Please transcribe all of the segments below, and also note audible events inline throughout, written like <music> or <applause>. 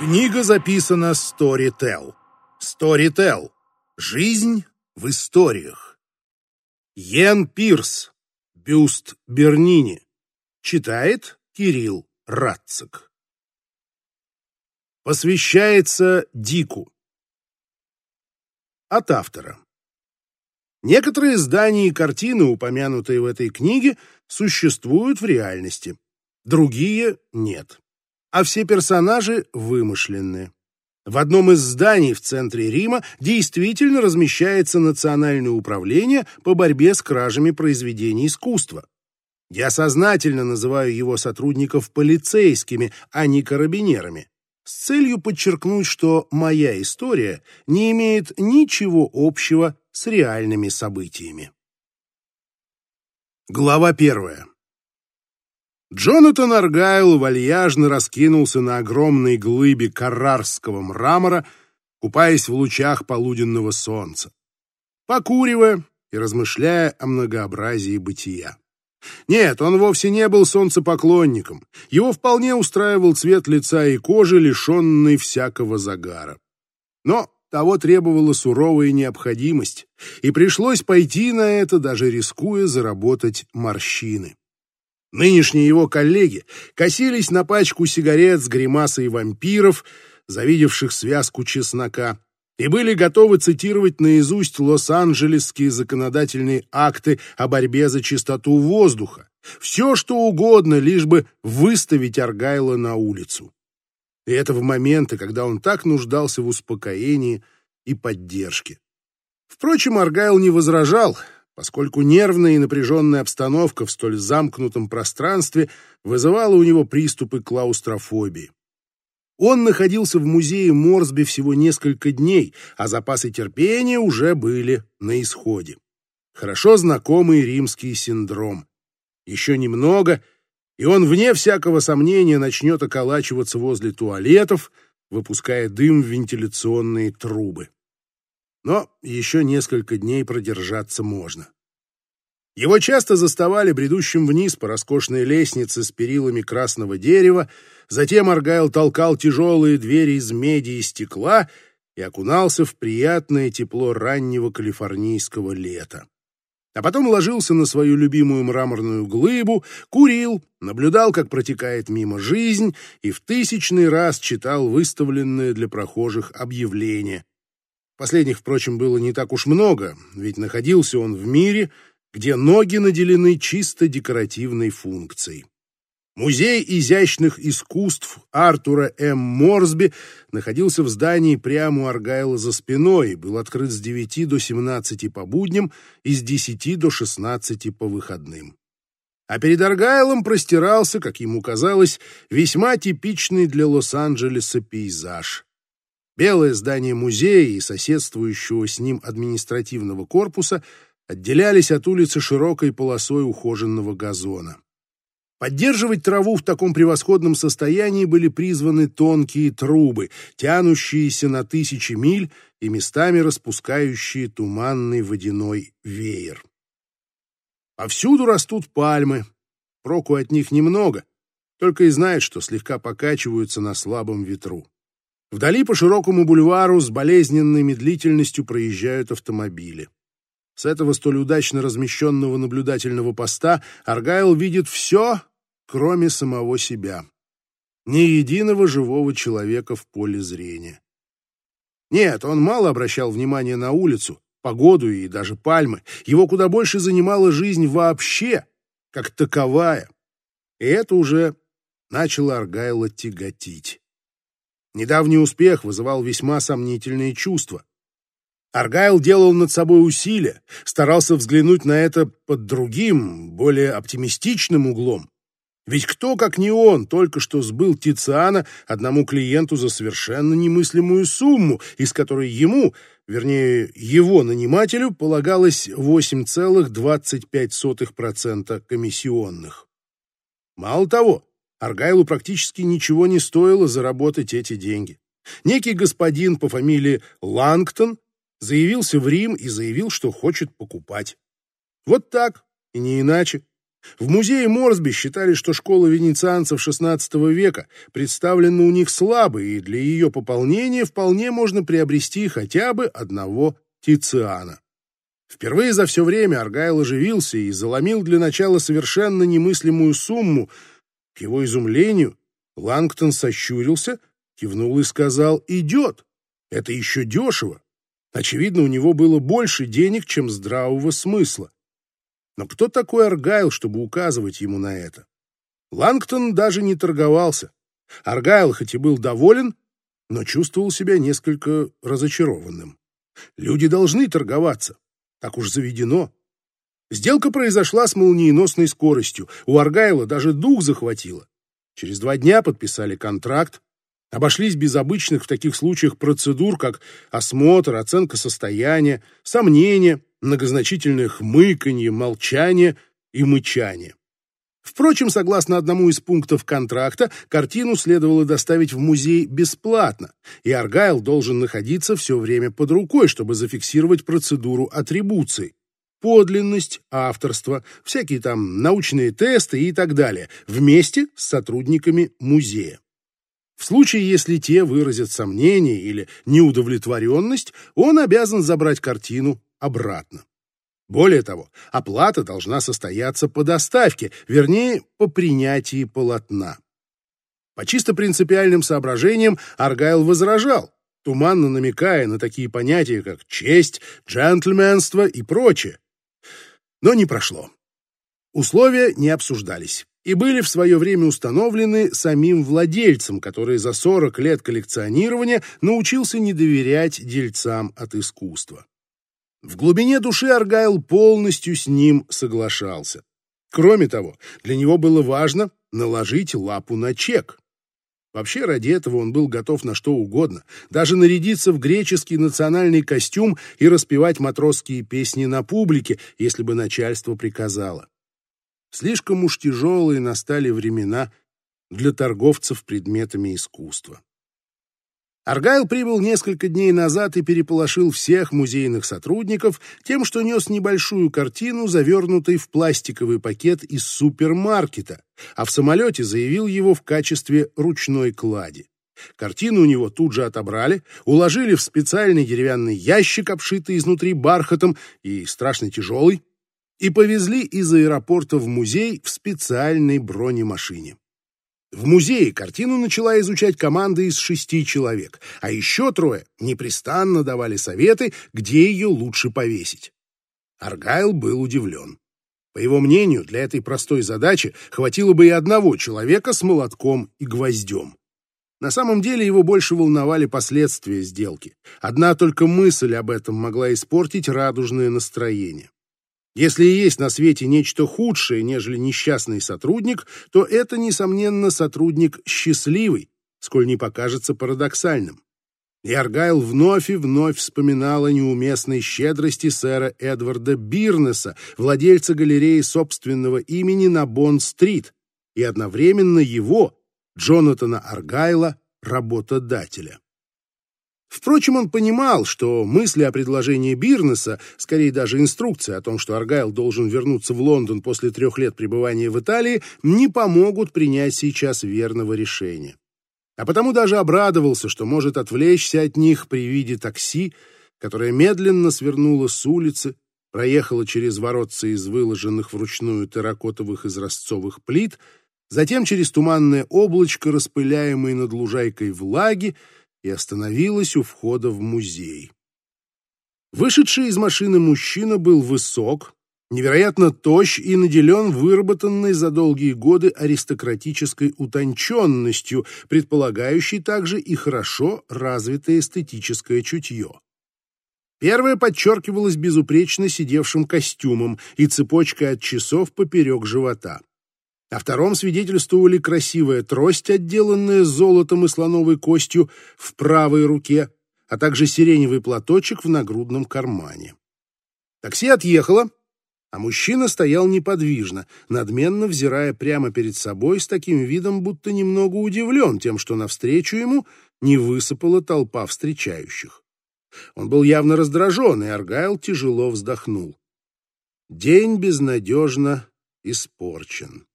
Книга записана Storytel. Storytel. Жизнь в историях. Йен Пирс. Бюст Бернини. Читает Кирилл Радцик. Посвящается Дику. От автора. Некоторые здания и картины, упомянутые в этой книге, существуют в реальности. Другие — нет а все персонажи вымышленные. В одном из зданий в центре Рима действительно размещается Национальное управление по борьбе с кражами произведений искусства. Я сознательно называю его сотрудников полицейскими, а не карабинерами, с целью подчеркнуть, что моя история не имеет ничего общего с реальными событиями. Глава первая. Джонатан Аргайл вальяжно раскинулся на огромной глыбе каррарского мрамора, купаясь в лучах полуденного солнца, покуривая и размышляя о многообразии бытия. Нет, он вовсе не был солнцепоклонником. Его вполне устраивал цвет лица и кожи, лишенный всякого загара. Но того требовала суровая необходимость, и пришлось пойти на это, даже рискуя заработать морщины. Нынешние его коллеги косились на пачку сигарет с гримасой вампиров, завидевших связку чеснока, и были готовы цитировать наизусть лос-анджелесские законодательные акты о борьбе за чистоту воздуха. Все, что угодно, лишь бы выставить Аргайла на улицу. И это в моменты, когда он так нуждался в успокоении и поддержке. Впрочем, Аргайл не возражал — поскольку нервная и напряженная обстановка в столь замкнутом пространстве вызывала у него приступы клаустрофобии. Он находился в музее Морсби всего несколько дней, а запасы терпения уже были на исходе. Хорошо знакомый римский синдром. Еще немного, и он, вне всякого сомнения, начнет околачиваться возле туалетов, выпуская дым в вентиляционные трубы но еще несколько дней продержаться можно. Его часто заставали бредущим вниз по роскошной лестнице с перилами красного дерева, затем Аргайл толкал тяжелые двери из меди и стекла и окунался в приятное тепло раннего калифорнийского лета. А потом ложился на свою любимую мраморную глыбу, курил, наблюдал, как протекает мимо жизнь, и в тысячный раз читал выставленные для прохожих объявления, Последних, впрочем, было не так уж много, ведь находился он в мире, где ноги наделены чисто декоративной функцией. Музей изящных искусств Артура М. Морсби находился в здании прямо у Аргайла за спиной, был открыт с 9 до 17 по будням и с 10 до 16 по выходным. А перед Аргайлом простирался, как ему казалось, весьма типичный для Лос-Анджелеса пейзаж. Белое здание музея и соседствующего с ним административного корпуса отделялись от улицы широкой полосой ухоженного газона. Поддерживать траву в таком превосходном состоянии были призваны тонкие трубы, тянущиеся на тысячи миль и местами распускающие туманный водяной веер. Повсюду растут пальмы, проку от них немного, только и знает, что слегка покачиваются на слабом ветру. Вдали по широкому бульвару с болезненной медлительностью проезжают автомобили. С этого столь удачно размещенного наблюдательного поста Аргайл видит все, кроме самого себя. Ни единого живого человека в поле зрения. Нет, он мало обращал внимания на улицу, погоду и даже пальмы. Его куда больше занимала жизнь вообще, как таковая. И это уже начало Аргайла тяготить. Недавний успех вызывал весьма сомнительные чувства. Аргайл делал над собой усилия, старался взглянуть на это под другим, более оптимистичным углом. Ведь кто, как не он, только что сбыл Тициана одному клиенту за совершенно немыслимую сумму, из которой ему, вернее, его нанимателю, полагалось 8,25% комиссионных. Мало того, Аргайлу практически ничего не стоило заработать эти деньги. Некий господин по фамилии Лангтон заявился в Рим и заявил, что хочет покупать. Вот так, и не иначе. В музее Морсби считали, что школа венецианцев XVI века представлена у них слабо, и для ее пополнения вполне можно приобрести хотя бы одного Тициана. Впервые за все время Аргайл оживился и заломил для начала совершенно немыслимую сумму. К его изумлению Лангтон сощурился, кивнул и сказал «Идет! Это еще дешево!» Очевидно, у него было больше денег, чем здравого смысла. Но кто такой Аргайл, чтобы указывать ему на это? Лангтон даже не торговался. Аргайл хоть и был доволен, но чувствовал себя несколько разочарованным. Люди должны торговаться. Так уж заведено. Сделка произошла с молниеносной скоростью. У Аргайла даже дух захватило. Через два дня подписали контракт. Обошлись без обычных в таких случаях процедур, как осмотр, оценка состояния, сомнения, многозначительное хмыканье, молчание и мычание. Впрочем, согласно одному из пунктов контракта, картину следовало доставить в музей бесплатно, и Аргайл должен находиться все время под рукой, чтобы зафиксировать процедуру атрибуции. Подлинность, авторство, всякие там научные тесты и так далее, вместе с сотрудниками музея. В случае, если те выразят сомнение или неудовлетворенность, он обязан забрать картину обратно. Более того, оплата должна состояться по доставке, вернее, по принятии полотна. По чисто принципиальным соображениям Аргайл возражал, туманно намекая на такие понятия, как честь, джентльменство и прочее. Но не прошло. Условия не обсуждались и были в свое время установлены самим владельцем, который за 40 лет коллекционирования научился не доверять дельцам от искусства. В глубине души Аргайл полностью с ним соглашался. Кроме того, для него было важно наложить лапу на чек. Вообще, ради этого он был готов на что угодно, даже нарядиться в греческий национальный костюм и распевать матросские песни на публике, если бы начальство приказало. Слишком уж тяжелые настали времена для торговцев предметами искусства. Аргайл прибыл несколько дней назад и переполошил всех музейных сотрудников тем, что нес небольшую картину, завернутой в пластиковый пакет из супермаркета, а в самолете заявил его в качестве ручной клади. Картину у него тут же отобрали, уложили в специальный деревянный ящик, обшитый изнутри бархатом и страшно тяжелый, и повезли из аэропорта в музей в специальной бронемашине. В музее картину начала изучать команда из шести человек, а еще трое непрестанно давали советы, где ее лучше повесить. Аргайл был удивлен. По его мнению, для этой простой задачи хватило бы и одного человека с молотком и гвоздем. На самом деле его больше волновали последствия сделки. Одна только мысль об этом могла испортить радужное настроение. Если и есть на свете нечто худшее, нежели несчастный сотрудник, то это, несомненно, сотрудник счастливый, сколь не покажется парадоксальным. И Аргайл вновь и вновь вспоминал о неуместной щедрости сэра Эдварда Бирнеса, владельца галереи собственного имени на Бонд-стрит, и одновременно его, Джонатана Аргайла, работодателя. Впрочем, он понимал, что мысли о предложении Бирнеса, скорее даже инструкция о том, что Аргайл должен вернуться в Лондон после трех лет пребывания в Италии, не помогут принять сейчас верного решения. А потому даже обрадовался, что может отвлечься от них при виде такси, которое медленно свернуло с улицы, проехало через воротца из выложенных вручную терракотовых изразцовых плит, затем через туманное облачко, распыляемое над лужайкой влаги, и остановилась у входа в музей. Вышедший из машины мужчина был высок, невероятно тощ и наделен выработанной за долгие годы аристократической утонченностью, предполагающей также и хорошо развитое эстетическое чутье. Первое подчеркивалось безупречно сидевшим костюмом и цепочкой от часов поперек живота. О втором свидетельствовали красивая трость, отделанная золотом и слоновой костью в правой руке, а также сиреневый платочек в нагрудном кармане. Такси отъехало, а мужчина стоял неподвижно, надменно взирая прямо перед собой с таким видом, будто немного удивлен тем, что навстречу ему не высыпала толпа встречающих. Он был явно раздражен, и Аргайл тяжело вздохнул. День безнадежно испорчен.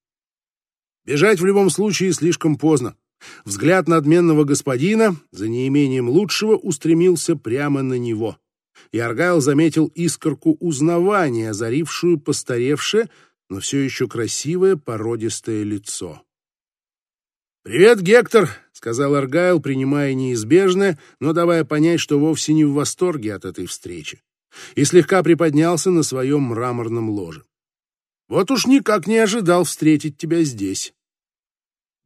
Бежать в любом случае слишком поздно. Взгляд надменного господина, за неимением лучшего, устремился прямо на него. И Аргайл заметил искорку узнавания, озарившую постаревшее, но все еще красивое породистое лицо. «Привет, Гектор!» — сказал Аргайл, принимая неизбежное, но давая понять, что вовсе не в восторге от этой встречи, и слегка приподнялся на своем мраморном ложе. «Вот уж никак не ожидал встретить тебя здесь».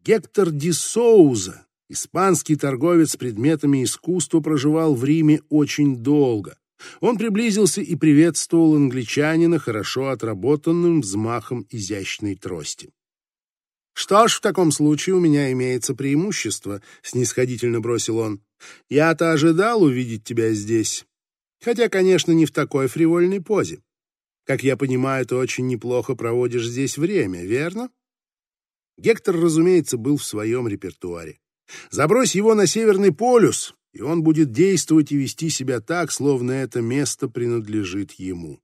Гектор Ди Соуза, испанский торговец предметами искусства, проживал в Риме очень долго. Он приблизился и приветствовал англичанина хорошо отработанным взмахом изящной трости. «Что ж, в таком случае у меня имеется преимущество», — снисходительно бросил он. «Я-то ожидал увидеть тебя здесь. Хотя, конечно, не в такой фривольной позе. Как я понимаю, ты очень неплохо проводишь здесь время, верно?» Гектор, разумеется, был в своем репертуаре. Забрось его на Северный полюс, и он будет действовать и вести себя так, словно это место принадлежит ему.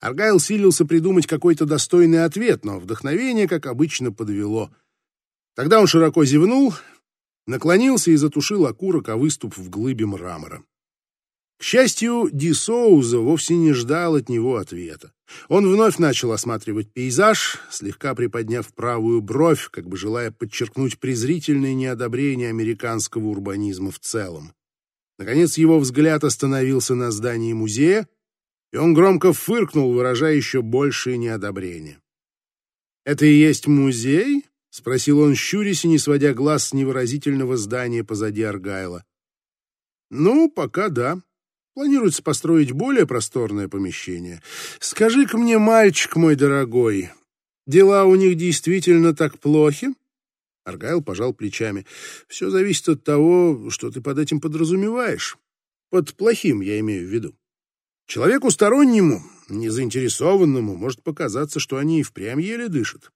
Аргайл силился придумать какой-то достойный ответ, но вдохновение, как обычно, подвело. Тогда он широко зевнул, наклонился и затушил окурок о выступ в глыбе мрамора. К счастью, Ди Соуза вовсе не ждал от него ответа. Он вновь начал осматривать пейзаж, слегка приподняв правую бровь, как бы желая подчеркнуть презрительное неодобрение американского урбанизма в целом. Наконец его взгляд остановился на здании музея, и он громко фыркнул, выражая еще большее неодобрение. «Это и есть музей?» — спросил он, щурясь и не сводя глаз с невыразительного здания позади Аргайла. «Ну, пока да. Планируется построить более просторное помещение. Скажи-ка мне, мальчик мой дорогой, дела у них действительно так плохи?» Аргайл пожал плечами. «Все зависит от того, что ты под этим подразумеваешь. Под плохим я имею в виду. Человеку стороннему, незаинтересованному, может показаться, что они и впрямь еле дышат.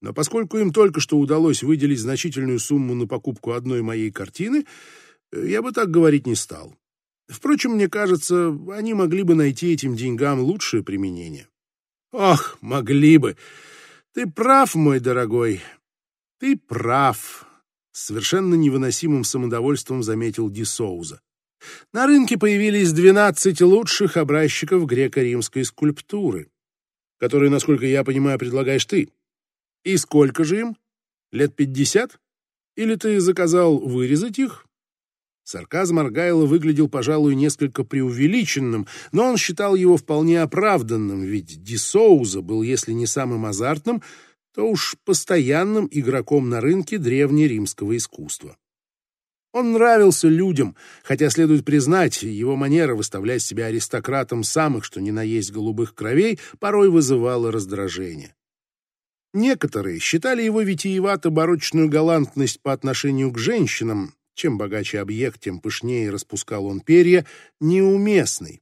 Но поскольку им только что удалось выделить значительную сумму на покупку одной моей картины, я бы так говорить не стал. Впрочем, мне кажется, они могли бы найти этим деньгам лучшее применение. Ох, могли бы. Ты прав, мой дорогой. Ты прав. Совершенно невыносимым самодовольством заметил Ди Соуза. На рынке появились 12 лучших образчиков греко-римской скульптуры, которые, насколько я понимаю, предлагаешь ты. И сколько же им? Лет пятьдесят? Или ты заказал вырезать их? Сарказм Аргайла выглядел, пожалуй, несколько преувеличенным, но он считал его вполне оправданным, ведь Ди Соуза был, если не самым азартным, то уж постоянным игроком на рынке древнеримского искусства. Он нравился людям, хотя, следует признать, его манера выставлять себя аристократом самых, что ни на есть голубых кровей, порой вызывала раздражение. Некоторые считали его витиевато-барочную галантность по отношению к женщинам, чем богаче объект, тем пышнее распускал он перья, неуместной.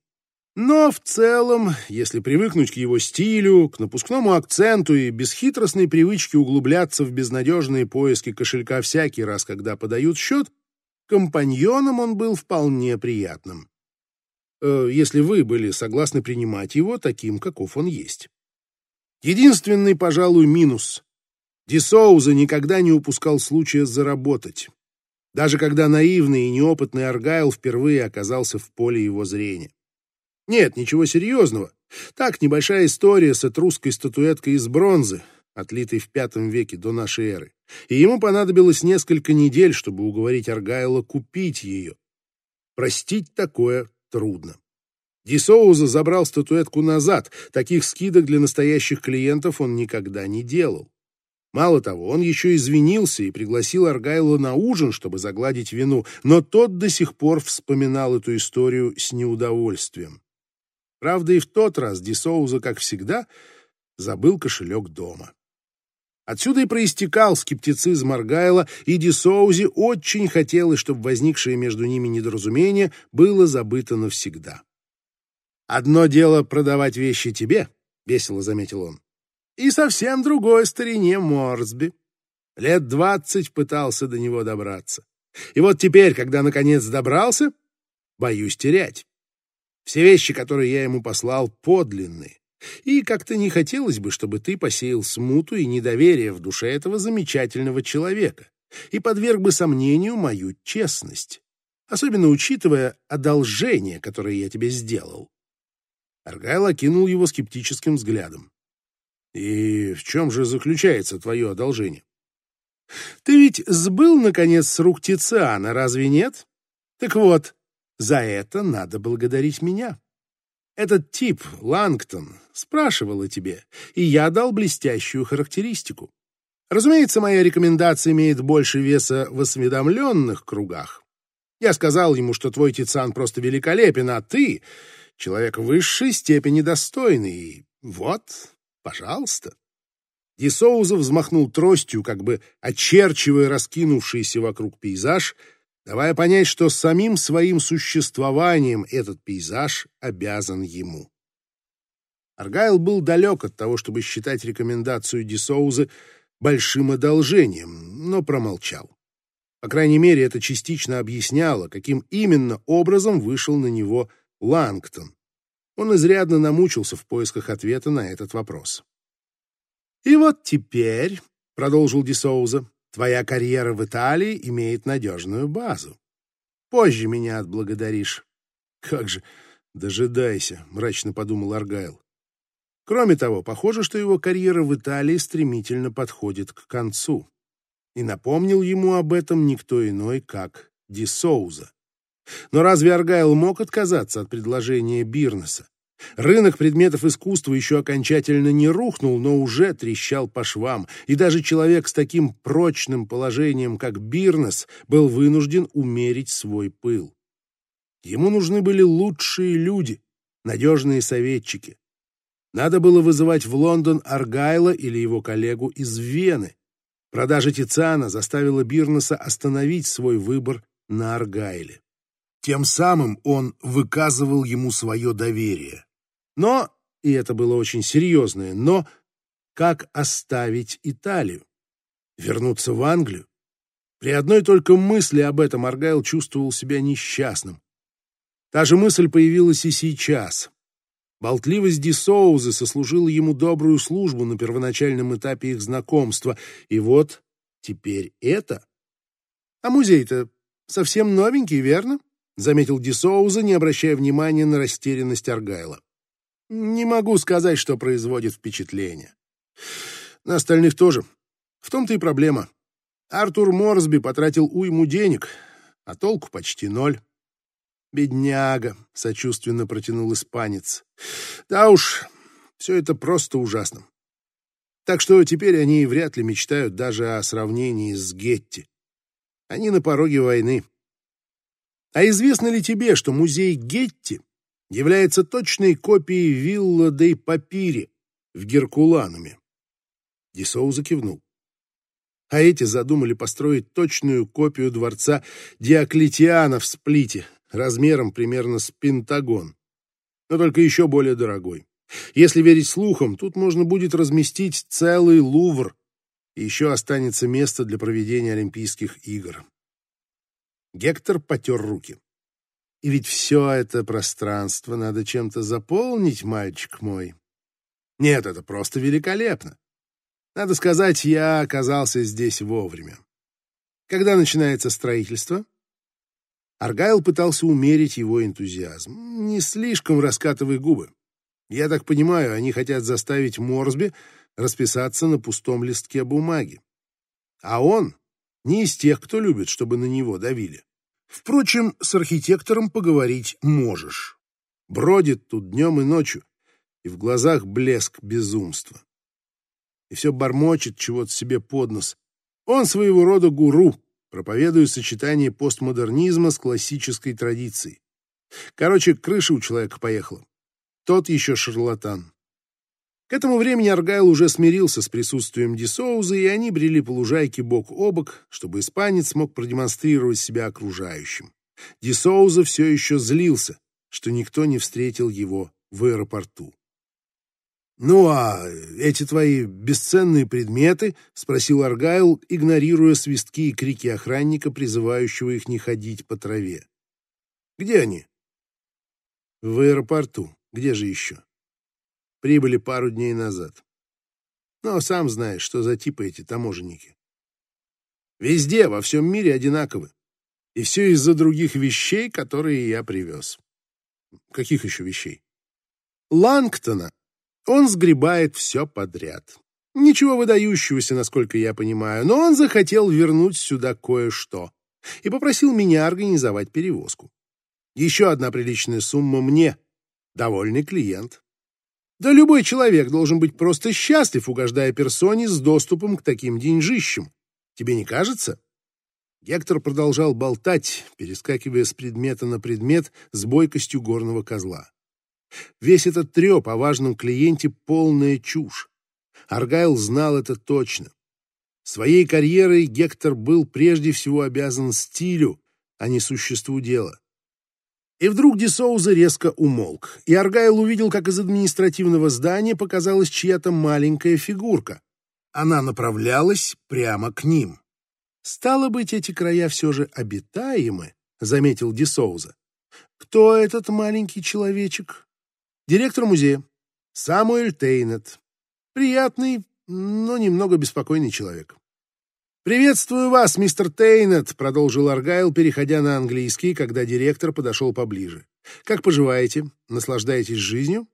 Но в целом, если привыкнуть к его стилю, к напускному акценту и бесхитростной привычке углубляться в безнадежные поиски кошелька всякий раз, когда подают счет, Компаньоном он был вполне приятным. Э, если вы были согласны принимать его таким, каков он есть. Единственный, пожалуй, минус. Дисоуза никогда не упускал случая заработать. Даже когда наивный и неопытный Аргайл впервые оказался в поле его зрения. Нет, ничего серьезного. Так, небольшая история с этрусской статуэткой из бронзы, отлитой в V веке до нашей эры, и ему понадобилось несколько недель, чтобы уговорить Аргайла купить ее. Простить такое трудно. Дисоуза забрал статуэтку назад, таких скидок для настоящих клиентов он никогда не делал. Мало того, он еще извинился и пригласил Аргайла на ужин, чтобы загладить вину, но тот до сих пор вспоминал эту историю с неудовольствием. Правда, и в тот раз Дисоуза, как всегда, забыл кошелек дома. Отсюда и проистекал скептицизм Аргайла, и Дисоузи очень хотелось, чтобы возникшее между ними недоразумение было забыто навсегда. «Одно дело продавать вещи тебе», — весело заметил он, — «и совсем другое старине Морсби. Лет двадцать пытался до него добраться. И вот теперь, когда наконец добрался, боюсь терять. Все вещи, которые я ему послал, подлинные, И как-то не хотелось бы, чтобы ты посеял смуту и недоверие в душе этого замечательного человека и подверг бы сомнению мою честность, особенно учитывая одолжение, которое я тебе сделал. Аргайл окинул его скептическим взглядом. «И в чем же заключается твое одолжение?» «Ты ведь сбыл, наконец, с рук Тициана, разве нет? Так вот, за это надо благодарить меня. Этот тип, Лангтон, спрашивал о тебе, и я дал блестящую характеристику. Разумеется, моя рекомендация имеет больше веса в осведомленных кругах. Я сказал ему, что твой Тициан просто великолепен, а ты — человек высшей степени достойный. И вот, пожалуйста. Дисоуза взмахнул тростью, как бы очерчивая раскинувшийся вокруг пейзаж, давая понять, что самим своим существованием этот пейзаж обязан ему. Аргайл был далек от того, чтобы считать рекомендацию Дисоузы большим одолжением, но промолчал. По крайней мере, это частично объясняло, каким именно образом вышел на него Лангтон. Он изрядно намучился в поисках ответа на этот вопрос. «И вот теперь», — продолжил Дисоуза, — «твоя карьера в Италии имеет надежную базу. Позже меня отблагодаришь». «Как же, дожидайся», — мрачно подумал Аргайл. Кроме того, похоже, что его карьера в Италии стремительно подходит к концу. И напомнил ему об этом никто иной, как Ди Соуза. Но разве Аргайл мог отказаться от предложения Бирнеса? Рынок предметов искусства еще окончательно не рухнул, но уже трещал по швам, и даже человек с таким прочным положением, как Бирнес, был вынужден умерить свой пыл. Ему нужны были лучшие люди, надежные советчики, надо было вызывать в Лондон Аргайла или его коллегу из Вены. Продажа Тициана заставила Бирнеса остановить свой выбор на Аргайле. Тем самым он выказывал ему свое доверие. Но, и это было очень серьезное, но как оставить Италию? Вернуться в Англию? При одной только мысли об этом Аргайл чувствовал себя несчастным. Та же мысль появилась и сейчас. Болтливость Ди Соузы сослужила ему добрую службу на первоначальном этапе их знакомства. И вот теперь это. А музей-то совсем новенький, верно? Заметил Ди Соуза, не обращая внимания на растерянность Аргайла. Не могу сказать, что производит впечатление. На остальных тоже. В том-то и проблема. Артур Морсби потратил уйму денег, а толку почти ноль. «Бедняга», — сочувственно протянул испанец. «Да уж, все это просто ужасно. Так что теперь они вряд ли мечтают даже о сравнении с Гетти. Они на пороге войны. А известно ли тебе, что музей Гетти является точной копией вилла дей Папири в Геркулануме?» Дисоуза кивнул. А эти задумали построить точную копию дворца Диоклетиана в Сплите, размером примерно с Пентагон, но только еще более дорогой. Если верить слухам, тут можно будет разместить целый Лувр, и еще останется место для проведения Олимпийских игр. Гектор потер руки. И ведь все это пространство надо чем-то заполнить, мальчик мой. Нет, это просто великолепно. Надо сказать, я оказался здесь вовремя. Когда начинается строительство? Аргайл пытался умерить его энтузиазм. «Не слишком раскатывай губы. Я так понимаю, они хотят заставить Морсби расписаться на пустом листке бумаги. А он не из тех, кто любит, чтобы на него давили. Впрочем, с архитектором поговорить можешь. Бродит тут днем и ночью, и в глазах блеск безумства. И все бормочет чего-то себе под нос. Он своего рода гуру, Проповедую сочетание постмодернизма с классической традицией. Короче, крыша у человека поехала. Тот еще шарлатан. К этому времени Аргайл уже смирился с присутствием Дисоуза, и они брели по лужайке бок о бок, чтобы испанец смог продемонстрировать себя окружающим. Дисоуза все еще злился, что никто не встретил его в аэропорту. «Ну а эти твои бесценные предметы?» — спросил Аргайл, игнорируя свистки и крики охранника, призывающего их не ходить по траве. «Где они?» «В аэропорту. Где же еще?» Прибыли пару дней назад. Но сам знаешь, что за типы эти таможенники. Везде, во всем мире одинаковы. И все из-за других вещей, которые я привез. Каких еще вещей? Лангтона. Он сгребает все подряд. Ничего выдающегося, насколько я понимаю, но он захотел вернуть сюда кое-что и попросил меня организовать перевозку. Еще одна приличная сумма мне. Довольный клиент. Да любой человек должен быть просто счастлив, угождая персоне с доступом к таким деньжищам. Тебе не кажется? Гектор продолжал болтать, перескакивая с предмета на предмет с бойкостью горного козла. Весь этот треп о важном клиенте — полная чушь. Аргайл знал это точно. Своей карьерой Гектор был прежде всего обязан стилю, а не существу дела. И вдруг Десоуза резко умолк, и Аргайл увидел, как из административного здания показалась чья-то маленькая фигурка. Она направлялась прямо к ним. «Стало быть, эти края все же обитаемы», — заметил Десоуза. «Кто этот маленький человечек?» «Директор музея. Самуэль Тейнет. Приятный, но немного беспокойный человек». «Приветствую вас, мистер Тейнет», — продолжил Аргайл, переходя на английский, когда директор подошел поближе. «Как поживаете? Наслаждаетесь жизнью?»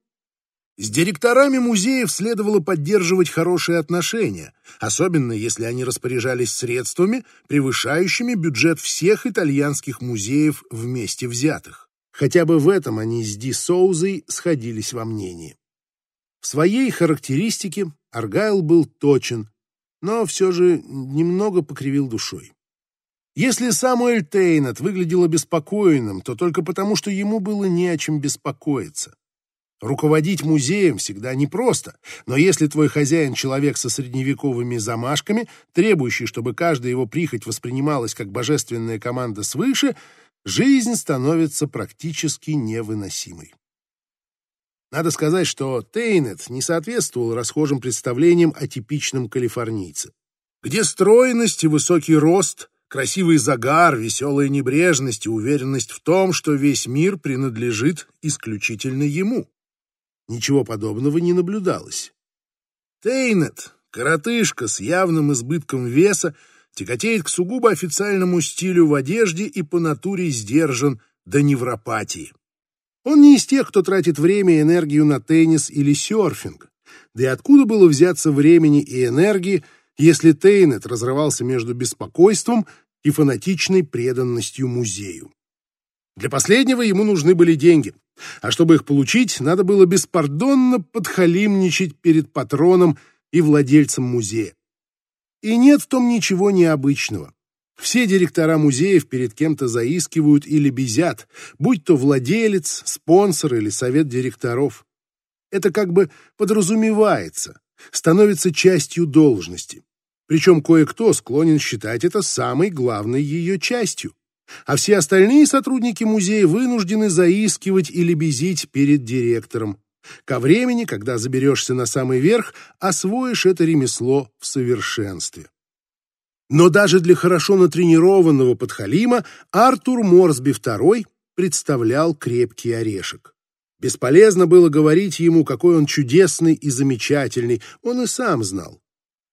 С директорами музеев следовало поддерживать хорошие отношения, особенно если они распоряжались средствами, превышающими бюджет всех итальянских музеев вместе взятых. Хотя бы в этом они с Ди Соузой сходились во мнении. В своей характеристике Аргайл был точен, но все же немного покривил душой. Если Самуэль Тейнет выглядел обеспокоенным, то только потому, что ему было не о чем беспокоиться. Руководить музеем всегда непросто, но если твой хозяин человек со средневековыми замашками, требующий, чтобы каждая его прихоть воспринималась как божественная команда свыше, жизнь становится практически невыносимой. Надо сказать, что Тейнет не соответствовал расхожим представлениям о типичном калифорнийце. Где стройность и высокий рост, красивый загар, веселая небрежность и уверенность в том, что весь мир принадлежит исключительно ему. Ничего подобного не наблюдалось. Тейнет, коротышка с явным избытком веса, тяготеет к сугубо официальному стилю в одежде и по натуре сдержан до невропатии. Он не из тех, кто тратит время и энергию на теннис или серфинг. Да и откуда было взяться времени и энергии, если Тейнет разрывался между беспокойством и фанатичной преданностью музею? Для последнего ему нужны были деньги, а чтобы их получить, надо было беспардонно подхалимничать перед патроном и владельцем музея. И нет в том ничего необычного. Все директора музеев перед кем-то заискивают или безят, будь то владелец, спонсор или совет директоров. Это как бы подразумевается, становится частью должности. Причем кое-кто склонен считать это самой главной ее частью а все остальные сотрудники музея вынуждены заискивать или безить перед директором. Ко времени, когда заберешься на самый верх, освоишь это ремесло в совершенстве. Но даже для хорошо натренированного подхалима Артур Морсби II представлял крепкий орешек. Бесполезно было говорить ему, какой он чудесный и замечательный, он и сам знал.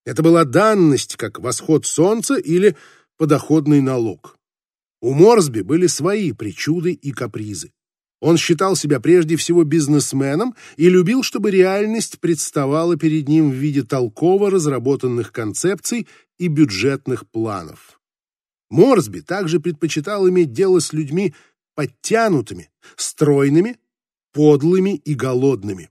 Это была данность, как восход солнца или подоходный налог. У Морсби были свои причуды и капризы. Он считал себя прежде всего бизнесменом и любил, чтобы реальность представала перед ним в виде толково разработанных концепций и бюджетных планов. Морсби также предпочитал иметь дело с людьми подтянутыми, стройными, подлыми и голодными.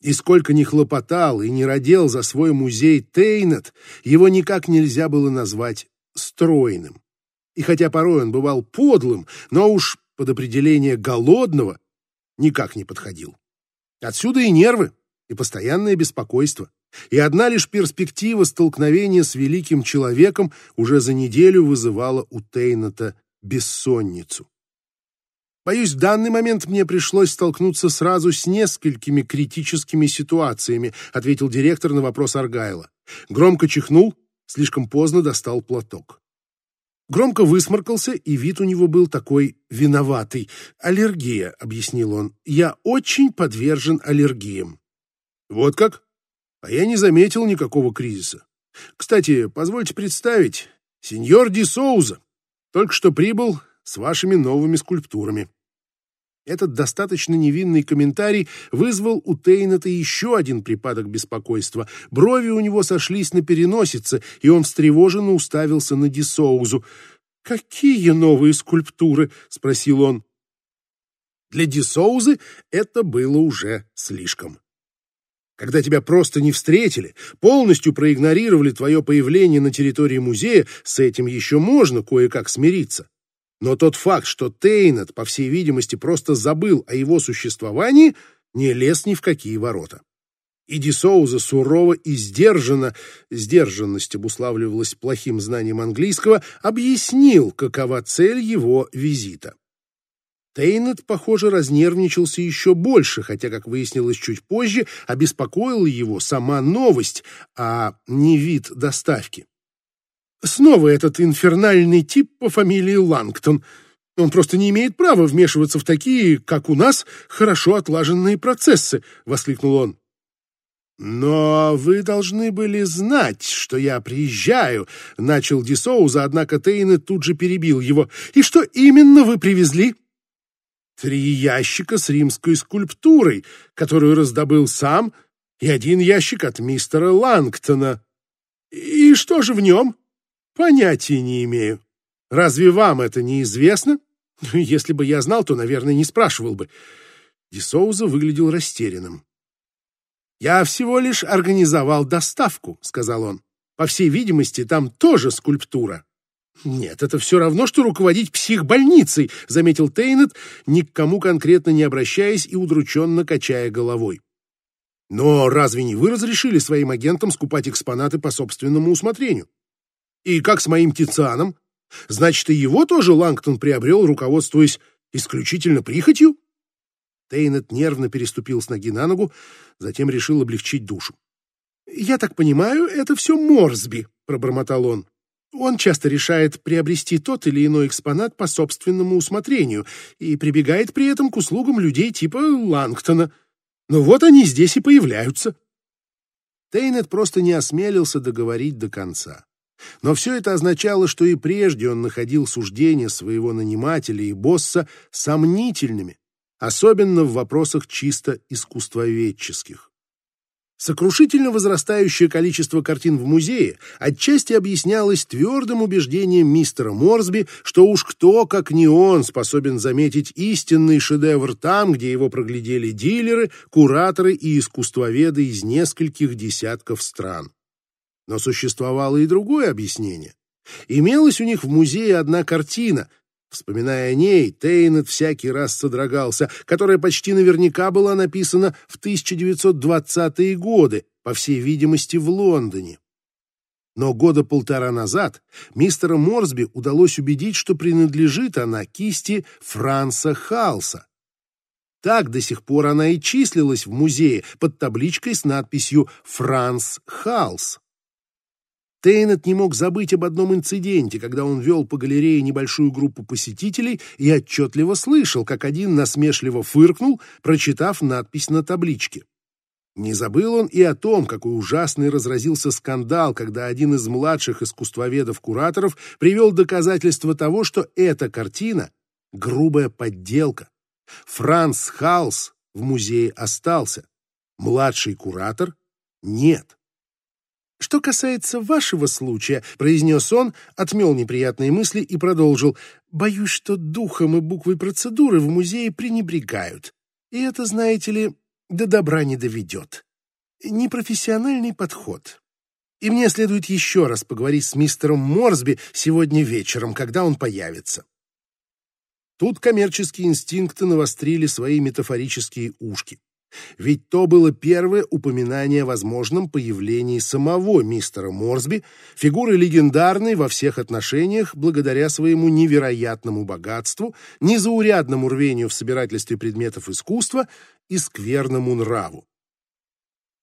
И сколько ни хлопотал и не родил за свой музей Тейнет, его никак нельзя было назвать стройным. И хотя порой он бывал подлым, но уж под определение голодного никак не подходил. Отсюда и нервы, и постоянное беспокойство. И одна лишь перспектива столкновения с великим человеком уже за неделю вызывала у Тейната бессонницу. Боюсь, в данный момент мне пришлось столкнуться сразу с несколькими критическими ситуациями, ответил директор на вопрос Аргайла. Громко чихнул, слишком поздно достал платок. Громко высморкался, и вид у него был такой виноватый. «Аллергия», — объяснил он. «Я очень подвержен аллергиям». Вот как? А я не заметил никакого кризиса. Кстати, позвольте представить, сеньор Ди Соуза только что прибыл с вашими новыми скульптурами. Этот достаточно невинный комментарий вызвал у Тейната еще один припадок беспокойства. Брови у него сошлись на переносице, и он встревоженно уставился на Дисоузу. «Какие новые скульптуры?» — спросил он. Для Дисоузы это было уже слишком. Когда тебя просто не встретили, полностью проигнорировали твое появление на территории музея, с этим еще можно кое-как смириться. Но тот факт, что Тейнет, по всей видимости, просто забыл о его существовании, не лез ни в какие ворота. И Дисоуза сурово и сдержанно, сдержанность обуславливалась плохим знанием английского, объяснил, какова цель его визита. Тейнет, похоже, разнервничался еще больше, хотя, как выяснилось чуть позже, обеспокоила его сама новость, а не вид доставки. Снова этот инфернальный тип по фамилии Лангтон. Он просто не имеет права вмешиваться в такие, как у нас, хорошо отлаженные процессы, — воскликнул он. «Но вы должны были знать, что я приезжаю», — начал Дисоуза, однако Тейне тут же перебил его. «И что именно вы привезли?» «Три ящика с римской скульптурой, которую раздобыл сам, и один ящик от мистера Лангтона. И что же в нем?» Понятия не имею. Разве вам это не известно? <laughs> Если бы я знал, то, наверное, не спрашивал бы. Дисоуза выглядел растерянным. «Я всего лишь организовал доставку», — сказал он. «По всей видимости, там тоже скульптура». «Нет, это все равно, что руководить психбольницей», — заметил Тейнет, ни к кому конкретно не обращаясь и удрученно качая головой. «Но разве не вы разрешили своим агентам скупать экспонаты по собственному усмотрению? И как с моим Тицианом? Значит, и его тоже Лангтон приобрел, руководствуясь исключительно прихотью? Тейнет нервно переступил с ноги на ногу, затем решил облегчить душу. «Я так понимаю, это все Морсби», — пробормотал он. «Он часто решает приобрести тот или иной экспонат по собственному усмотрению и прибегает при этом к услугам людей типа Лангтона. Но вот они здесь и появляются». Тейнет просто не осмелился договорить до конца. Но все это означало, что и прежде он находил суждения своего нанимателя и босса сомнительными, особенно в вопросах чисто искусствоведческих. Сокрушительно возрастающее количество картин в музее отчасти объяснялось твердым убеждением мистера Морсби, что уж кто, как не он, способен заметить истинный шедевр там, где его проглядели дилеры, кураторы и искусствоведы из нескольких десятков стран. Но существовало и другое объяснение. Имелась у них в музее одна картина, Вспоминая о ней, Тейнет всякий раз содрогался, которая почти наверняка была написана в 1920-е годы, по всей видимости, в Лондоне. Но года полтора назад мистера Морсби удалось убедить, что принадлежит она кисти Франца Халса. Так до сих пор она и числилась в музее под табличкой с надписью «Франц Халс». Тейнет не мог забыть об одном инциденте, когда он вел по галерее небольшую группу посетителей и отчетливо слышал, как один насмешливо фыркнул, прочитав надпись на табличке. Не забыл он и о том, какой ужасный разразился скандал, когда один из младших искусствоведов-кураторов привел доказательства того, что эта картина — грубая подделка. Франц Халс в музее остался, младший куратор — нет. «Что касается вашего случая», — произнес он, отмел неприятные мысли и продолжил, «боюсь, что духом и буквой процедуры в музее пренебрегают. И это, знаете ли, до добра не доведет. Непрофессиональный подход. И мне следует еще раз поговорить с мистером Морсби сегодня вечером, когда он появится». Тут коммерческие инстинкты навострили свои метафорические ушки. Ведь то было первое упоминание о возможном появлении самого мистера Морсби, фигуры легендарной во всех отношениях благодаря своему невероятному богатству, незаурядному рвению в собирательстве предметов искусства и скверному нраву.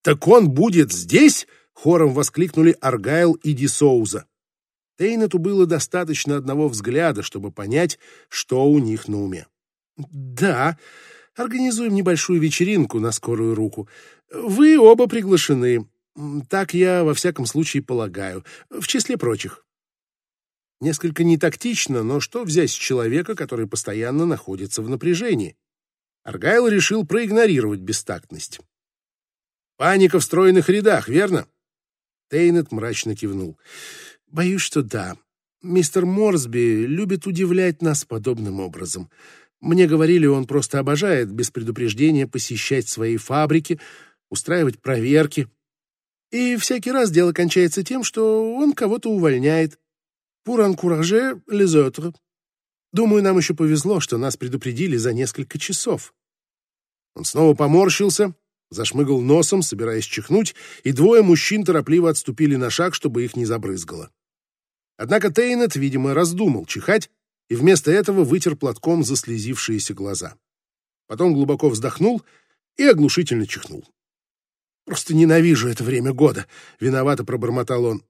«Так он будет здесь?» — хором воскликнули Аргайл и Дисоуза. Тейнету было достаточно одного взгляда, чтобы понять, что у них на уме. «Да», Организуем небольшую вечеринку на скорую руку. Вы оба приглашены. Так я, во всяком случае, полагаю. В числе прочих. Несколько нетактично, но что взять с человека, который постоянно находится в напряжении? Аргайл решил проигнорировать бестактность. «Паника в стройных рядах, верно?» Тейнет мрачно кивнул. «Боюсь, что да. Мистер Морсби любит удивлять нас подобным образом. Мне говорили, он просто обожает без предупреждения посещать свои фабрики, устраивать проверки. И всякий раз дело кончается тем, что он кого-то увольняет. Pour encourager les autres. Думаю, нам еще повезло, что нас предупредили за несколько часов. Он снова поморщился, зашмыгал носом, собираясь чихнуть, и двое мужчин торопливо отступили на шаг, чтобы их не забрызгало. Однако Тейнет, видимо, раздумал чихать и вместо этого вытер платком заслезившиеся глаза. Потом глубоко вздохнул и оглушительно чихнул. «Просто ненавижу это время года», — виновато пробормотал он.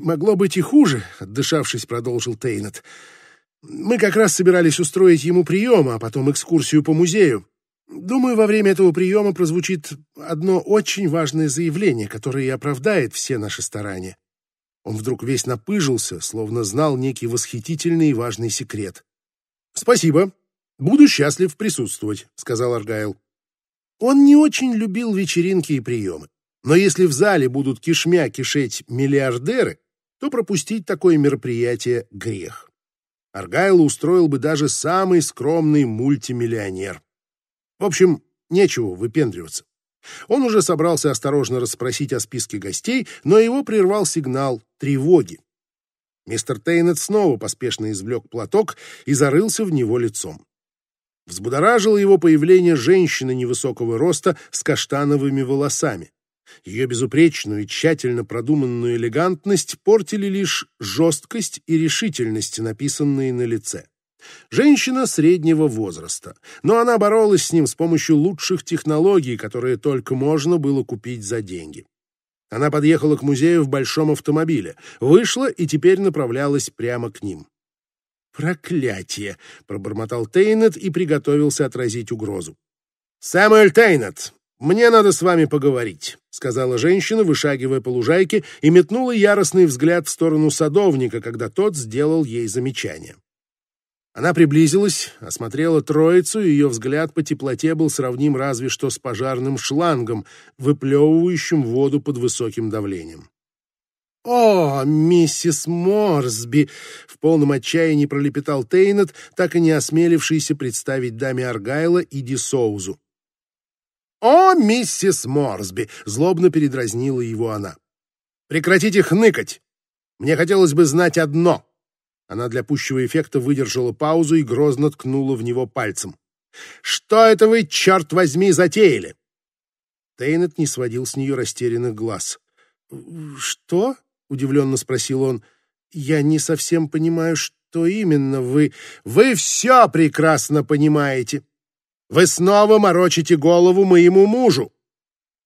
«Могло быть и хуже», — отдышавшись, продолжил Тейнет. «Мы как раз собирались устроить ему прием, а потом экскурсию по музею. Думаю, во время этого приема прозвучит одно очень важное заявление, которое и оправдает все наши старания. Он вдруг весь напыжился, словно знал некий восхитительный и важный секрет. «Спасибо. Буду счастлив присутствовать», — сказал Аргайл. Он не очень любил вечеринки и приемы. Но если в зале будут кишмя кишеть миллиардеры, то пропустить такое мероприятие — грех. Аргайл устроил бы даже самый скромный мультимиллионер. В общем, нечего выпендриваться. Он уже собрался осторожно расспросить о списке гостей, но его прервал сигнал тревоги. Мистер Тейнет снова поспешно извлек платок и зарылся в него лицом. Взбудоражило его появление женщины невысокого роста с каштановыми волосами. Ее безупречную и тщательно продуманную элегантность портили лишь жесткость и решительность, написанные на лице. Женщина среднего возраста, но она боролась с ним с помощью лучших технологий, которые только можно было купить за деньги. Она подъехала к музею в большом автомобиле, вышла и теперь направлялась прямо к ним. «Проклятие!» — пробормотал Тейнет и приготовился отразить угрозу. «Сэмюэль Тейнет, мне надо с вами поговорить», — сказала женщина, вышагивая по лужайке, и метнула яростный взгляд в сторону садовника, когда тот сделал ей замечание. Она приблизилась, осмотрела троицу, и ее взгляд по теплоте был сравним разве что с пожарным шлангом, выплевывающим воду под высоким давлением. «О, миссис Морсби!» — в полном отчаянии пролепетал Тейнет, так и не осмелившийся представить даме Аргайла и Ди Соузу. «О, миссис Морсби!» — злобно передразнила его она. «Прекратите хныкать! Мне хотелось бы знать одно!» Она для пущего эффекта выдержала паузу и грозно ткнула в него пальцем. «Что это вы, черт возьми, затеяли?» Тейнет не сводил с нее растерянных глаз. «Что?» — удивленно спросил он. «Я не совсем понимаю, что именно вы...» «Вы все прекрасно понимаете. Вы снова морочите голову моему мужу.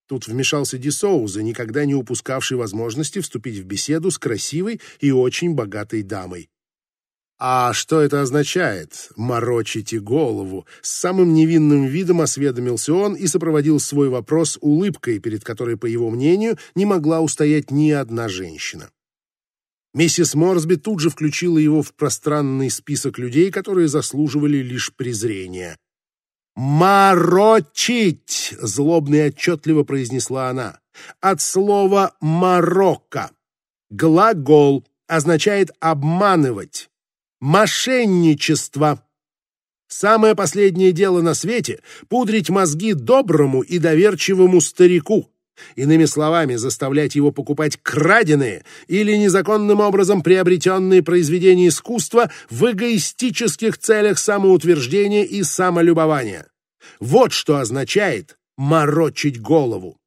Тут вмешался Дисоуза, никогда не упускавший возможности вступить в беседу с красивой и очень богатой дамой. «А что это означает? Морочите голову?» С самым невинным видом осведомился он и сопроводил свой вопрос улыбкой, перед которой, по его мнению, не могла устоять ни одна женщина. Миссис Морсби тут же включила его в пространный список людей, которые заслуживали лишь презрения. «Морочить!» — злобно и отчетливо произнесла она. «От слова «марокко». Глагол означает «обманывать» мошенничество. Самое последнее дело на свете — пудрить мозги доброму и доверчивому старику. Иными словами, заставлять его покупать краденые или незаконным образом приобретенные произведения искусства в эгоистических целях самоутверждения и самолюбования. Вот что означает «морочить голову».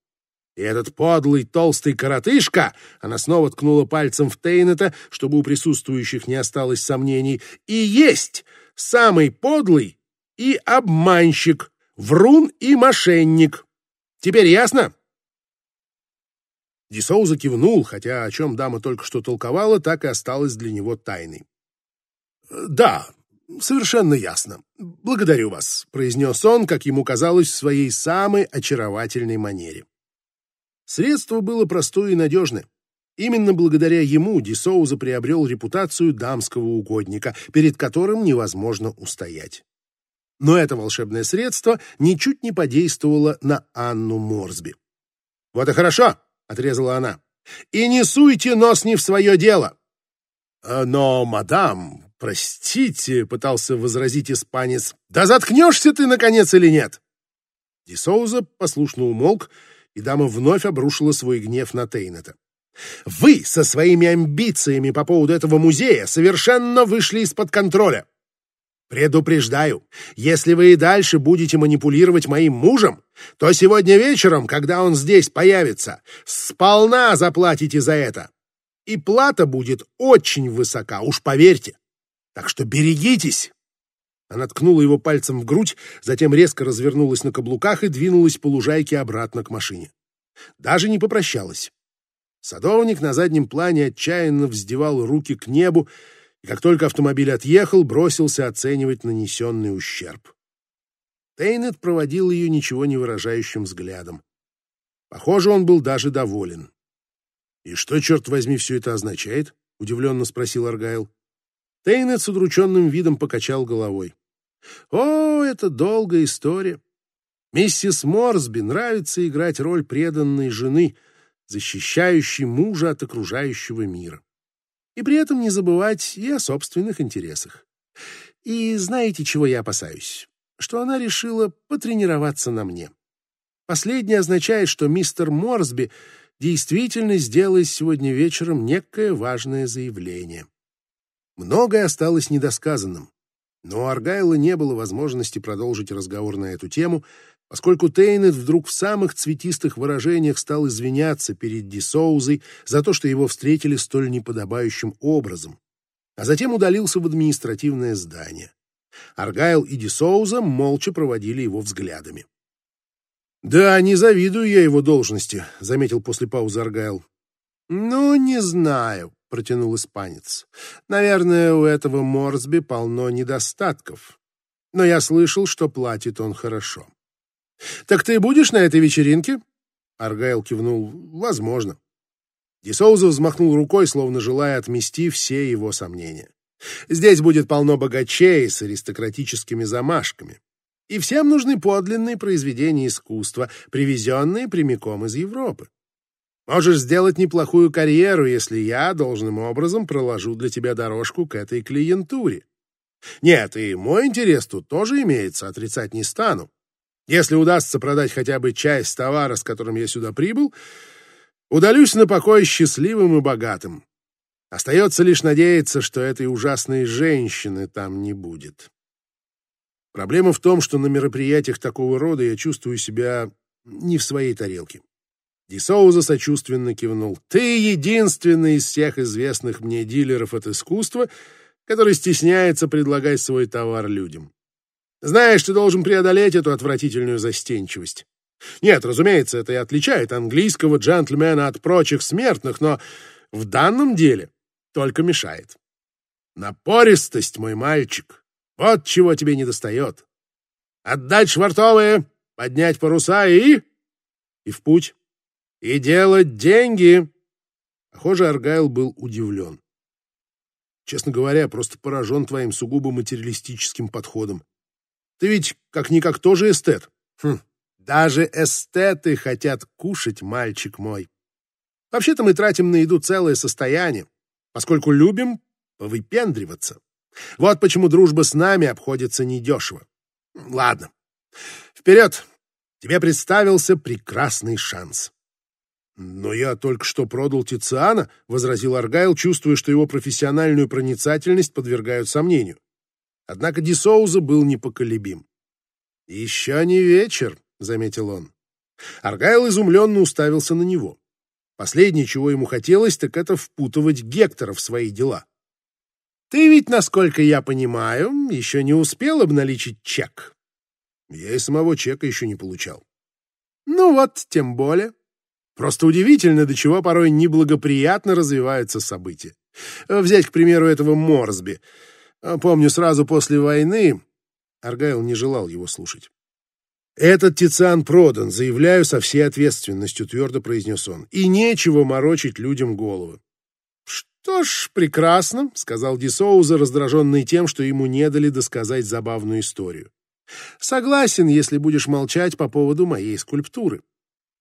И этот подлый толстый коротышка, она снова ткнула пальцем в Тейнета, чтобы у присутствующих не осталось сомнений, и есть самый подлый и обманщик, врун и мошенник. Теперь ясно? Дисоуза кивнул, хотя о чем дама только что толковала, так и осталось для него тайной. «Да, совершенно ясно. Благодарю вас», — произнес он, как ему казалось, в своей самой очаровательной манере. Средство было простое и надежное. Именно благодаря ему Ди Соуза приобрел репутацию дамского угодника, перед которым невозможно устоять. Но это волшебное средство ничуть не подействовало на Анну Морсби. «Вот и хорошо», — отрезала она. «И не суйте нос не в свое дело». «Э, «Но, мадам, простите», — пытался возразить испанец. «Да заткнешься ты, наконец, или нет?» Ди Соуза послушно умолк, и дама вновь обрушила свой гнев на Тейнета. «Вы со своими амбициями по поводу этого музея совершенно вышли из-под контроля. Предупреждаю, если вы и дальше будете манипулировать моим мужем, то сегодня вечером, когда он здесь появится, сполна заплатите за это. И плата будет очень высока, уж поверьте. Так что берегитесь. Она ткнула его пальцем в грудь, затем резко развернулась на каблуках и двинулась по лужайке обратно к машине. Даже не попрощалась. Садовник на заднем плане отчаянно вздевал руки к небу, и как только автомобиль отъехал, бросился оценивать нанесенный ущерб. Тейнет проводил ее ничего не выражающим взглядом. Похоже, он был даже доволен. «И что, черт возьми, все это означает?» — удивленно спросил Аргайл. Тейнет с удрученным видом покачал головой. «О, это долгая история. Миссис Морсби нравится играть роль преданной жены, защищающей мужа от окружающего мира и при этом не забывать и о собственных интересах. И знаете, чего я опасаюсь? Что она решила потренироваться на мне. Последнее означает, что мистер Морсби действительно сделает сегодня вечером некое важное заявление. Многое осталось недосказанным, но у Аргайла не было возможности продолжить разговор на эту тему, поскольку Тейнет вдруг в самых цветистых выражениях стал извиняться перед Дисоузой за то, что его встретили столь неподобающим образом, а затем удалился в административное здание. Аргайл и Дисоуза молча проводили его взглядами. «Да, не завидую я его должности», — заметил после паузы Аргайл. «Ну, не знаю», — протянул испанец. «Наверное, у этого Морсби полно недостатков. Но я слышал, что платит он хорошо». «Так ты будешь на этой вечеринке?» Аргайл кивнул. «Возможно». Дисоуза взмахнул рукой, словно желая отмести все его сомнения. «Здесь будет полно богачей с аристократическими замашками. И всем нужны подлинные произведения искусства, привезенные прямиком из Европы. Можешь сделать неплохую карьеру, если я должным образом проложу для тебя дорожку к этой клиентуре. Нет, и мой интерес тут тоже имеется, отрицать не стану. Если удастся продать хотя бы часть товара, с которым я сюда прибыл, удалюсь на покой счастливым и богатым. Остается лишь надеяться, что этой ужасной женщины там не будет. Проблема в том, что на мероприятиях такого рода я чувствую себя не в своей тарелке. Дисоуза сочувственно кивнул. «Ты единственный из всех известных мне дилеров от искусства, который стесняется предлагать свой товар людям. Знаешь, ты должен преодолеть эту отвратительную застенчивость. Нет, разумеется, это и отличает английского джентльмена от прочих смертных, но в данном деле только мешает. Напористость, мой мальчик, вот чего тебе не достает. Отдать швартовые, поднять паруса и... и в путь. И делать деньги. Похоже, Аргайл был удивлен. Честно говоря, просто поражен твоим сугубо материалистическим подходом. Ты ведь как-никак тоже эстет. Хм, даже эстеты хотят кушать, мальчик мой. Вообще-то мы тратим на еду целое состояние, поскольку любим повыпендриваться. Вот почему дружба с нами обходится недешево. Ладно, вперед! Тебе представился прекрасный шанс. «Но я только что продал Тициана», — возразил Аргайл, чувствуя, что его профессиональную проницательность подвергают сомнению. Однако Дисоуза был непоколебим. «Еще не вечер», — заметил он. Аргайл изумленно уставился на него. Последнее, чего ему хотелось, так это впутывать Гектора в свои дела. «Ты ведь, насколько я понимаю, еще не успел обналичить чек». Я и самого чека еще не получал. «Ну вот, тем более. Просто удивительно, до чего порой неблагоприятно развиваются события. Взять, к примеру, этого Морсби — А помню, сразу после войны Аргайл не желал его слушать. «Этот Тициан продан, заявляю со всей ответственностью», — твердо произнес он. «И нечего морочить людям головы». «Что ж, прекрасно», — сказал Дисоуза, раздраженный тем, что ему не дали досказать забавную историю. «Согласен, если будешь молчать по поводу моей скульптуры.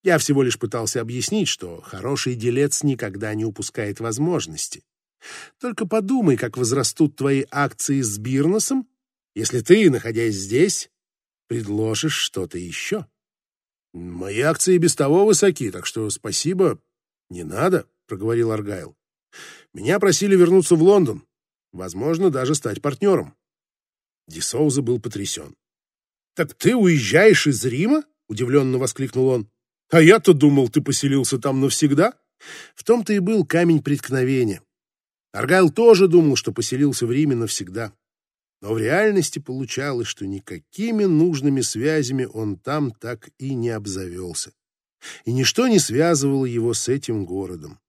Я всего лишь пытался объяснить, что хороший делец никогда не упускает возможности. Только подумай, как возрастут твои акции с Бирносом, если ты, находясь здесь, предложишь что-то еще. Мои акции без того высоки, так что спасибо, не надо, проговорил Аргайл. Меня просили вернуться в Лондон, возможно, даже стать партнером. Дисоуза был потрясен. «Так ты уезжаешь из Рима?» — удивленно воскликнул он. «А я-то думал, ты поселился там навсегда?» В том-то и был камень преткновения. Аргайл тоже думал, что поселился в Риме навсегда. Но в реальности получалось, что никакими нужными связями он там так и не обзавелся. И ничто не связывало его с этим городом.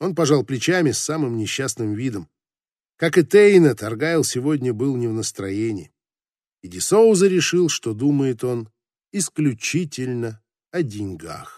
Он пожал плечами с самым несчастным видом. Как и Тейна, Аргайл сегодня был не в настроении. И Дисоуза решил, что думает он исключительно о деньгах.